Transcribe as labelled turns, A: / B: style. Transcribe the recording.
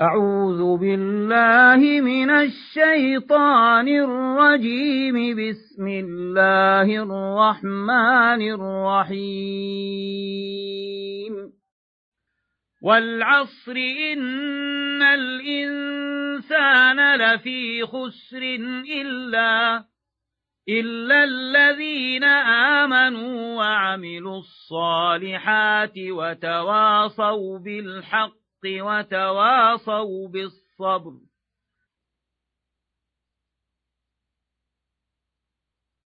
A: أعوذ بالله من الشيطان الرجيم. بسم الله الرحمن الرحيم. والعصر إن الإنسان لفي خسر إلا إلا الذين آمنوا وعملوا الصالحات وتواصوا بالحق. وتواصوا بالصبر.